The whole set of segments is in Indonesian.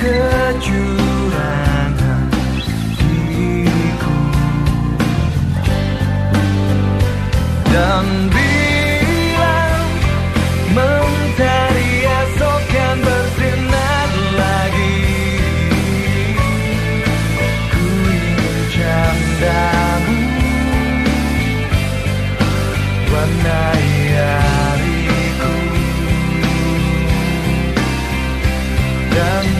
Kecurangan diriku. Dan bila and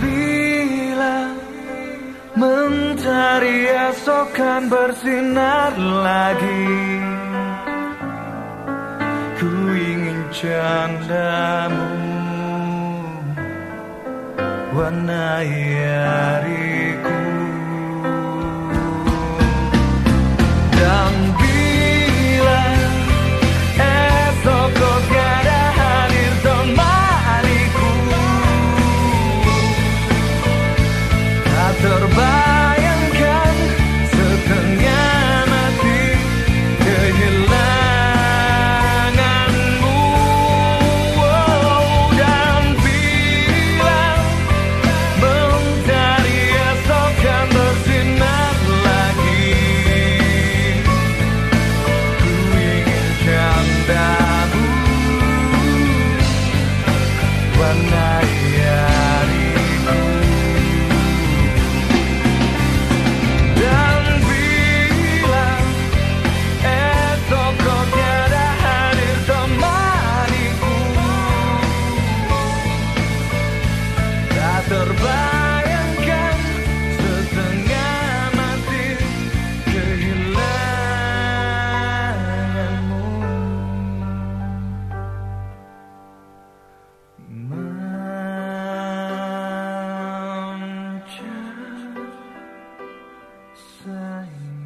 bila mentari esok kan bersinar lagi. Ku ingin candamu Warnai hariku terbayangkan setengah mati kehilanganmu. Mencari sayang